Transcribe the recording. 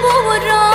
الحب والراحة